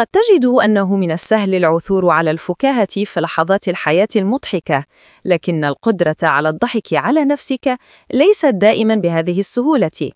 قد تجد أنه من السهل العثور على الفكاهة في لحظات الحياة المضحكة، لكن القدرة على الضحك على نفسك ليست دائما بهذه السهولة.